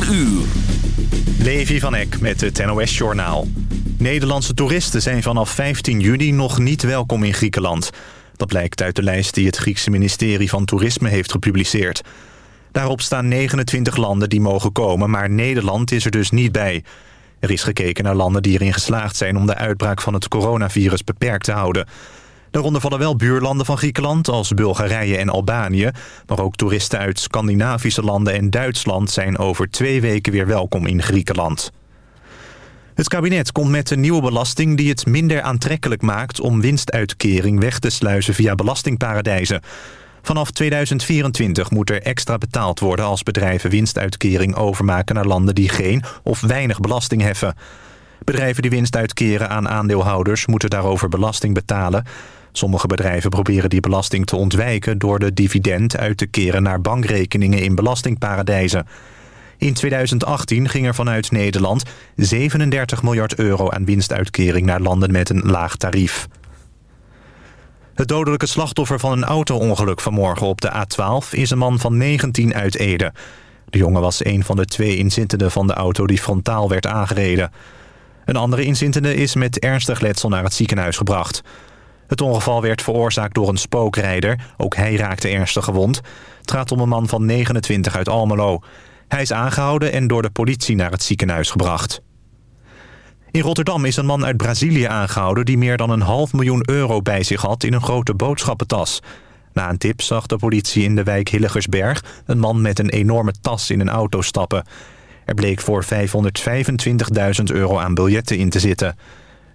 4 uur. Levi van Eck met het NOS-journaal. Nederlandse toeristen zijn vanaf 15 juni nog niet welkom in Griekenland. Dat blijkt uit de lijst die het Griekse ministerie van Toerisme heeft gepubliceerd. Daarop staan 29 landen die mogen komen, maar Nederland is er dus niet bij. Er is gekeken naar landen die erin geslaagd zijn om de uitbraak van het coronavirus beperkt te houden. Daaronder vallen wel buurlanden van Griekenland als Bulgarije en Albanië. Maar ook toeristen uit Scandinavische landen en Duitsland zijn over twee weken weer welkom in Griekenland. Het kabinet komt met een nieuwe belasting die het minder aantrekkelijk maakt om winstuitkering weg te sluizen via belastingparadijzen. Vanaf 2024 moet er extra betaald worden als bedrijven winstuitkering overmaken naar landen die geen of weinig belasting heffen. Bedrijven die winst uitkeren aan aandeelhouders moeten daarover belasting betalen. Sommige bedrijven proberen die belasting te ontwijken... door de dividend uit te keren naar bankrekeningen in belastingparadijzen. In 2018 ging er vanuit Nederland 37 miljard euro aan winstuitkering... naar landen met een laag tarief. Het dodelijke slachtoffer van een auto-ongeluk vanmorgen op de A12... is een man van 19 uit Ede. De jongen was een van de twee inzittenden van de auto die frontaal werd aangereden. Een andere inzittende is met ernstig letsel naar het ziekenhuis gebracht. Het ongeval werd veroorzaakt door een spookrijder. Ook hij raakte ernstig gewond. Het gaat om een man van 29 uit Almelo. Hij is aangehouden en door de politie naar het ziekenhuis gebracht. In Rotterdam is een man uit Brazilië aangehouden... die meer dan een half miljoen euro bij zich had in een grote boodschappentas. Na een tip zag de politie in de wijk Hilligersberg... een man met een enorme tas in een auto stappen. Er bleek voor 525.000 euro aan biljetten in te zitten.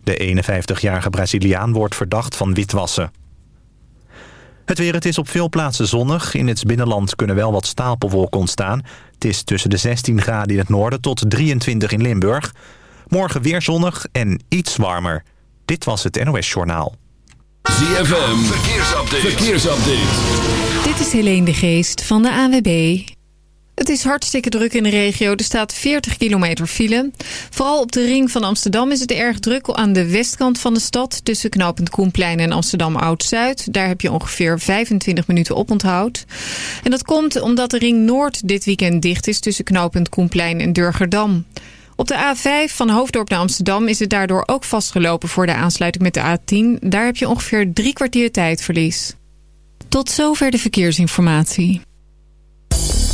De 51-jarige Braziliaan wordt verdacht van witwassen. Het weer, het is op veel plaatsen zonnig. In het binnenland kunnen wel wat stapelwolken ontstaan. Het is tussen de 16 graden in het noorden tot 23 in Limburg. Morgen weer zonnig en iets warmer. Dit was het NOS Journaal. ZFM, verkeersupdate. verkeersupdate. Dit is Helene de Geest van de AWB. Het is hartstikke druk in de regio. Er staat 40 kilometer file. Vooral op de ring van Amsterdam is het erg druk aan de westkant van de stad... tussen knooppunt Koenplein en Amsterdam Oud-Zuid. Daar heb je ongeveer 25 minuten op onthoud. En dat komt omdat de ring Noord dit weekend dicht is... tussen knooppunt Koenplein en Durgerdam. Op de A5 van Hoofddorp naar Amsterdam is het daardoor ook vastgelopen... voor de aansluiting met de A10. Daar heb je ongeveer drie kwartier tijdverlies. Tot zover de verkeersinformatie.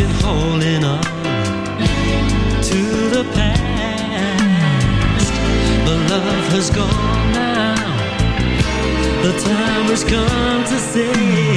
it holding on to the past? The love has gone now. The time has come to say.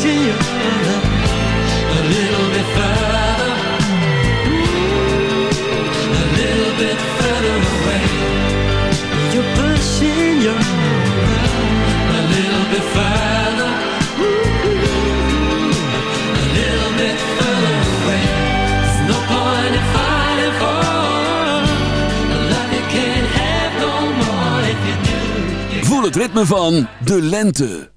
a little bit a little bit a little bit no. Voel het ritme van de lente.